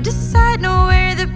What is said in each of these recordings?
decide, know where the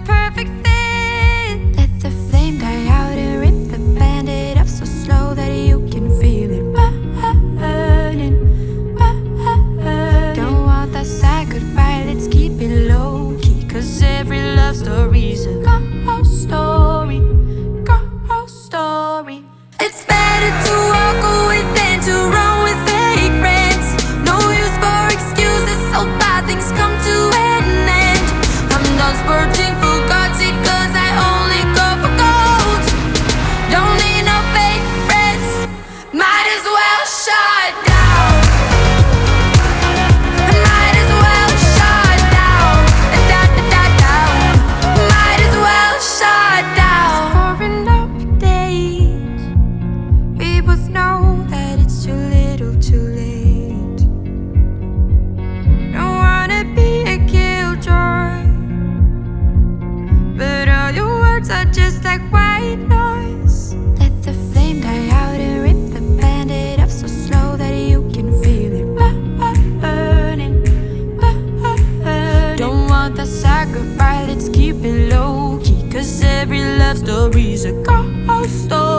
every love story's a ghost story.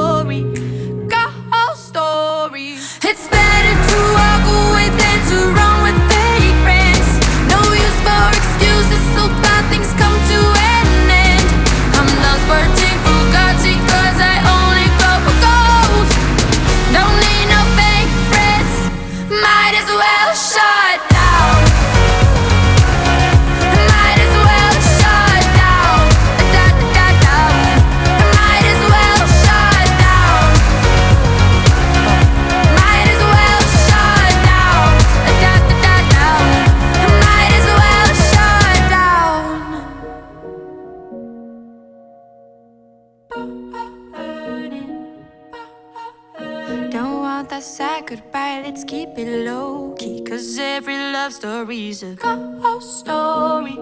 Sad goodbye. Let's keep it low key. Cause every love story's a ghost story.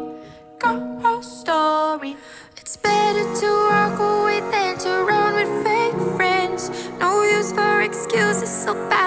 Ghost story. It's better to walk away than to run with fake friends. No use for excuses, so bad.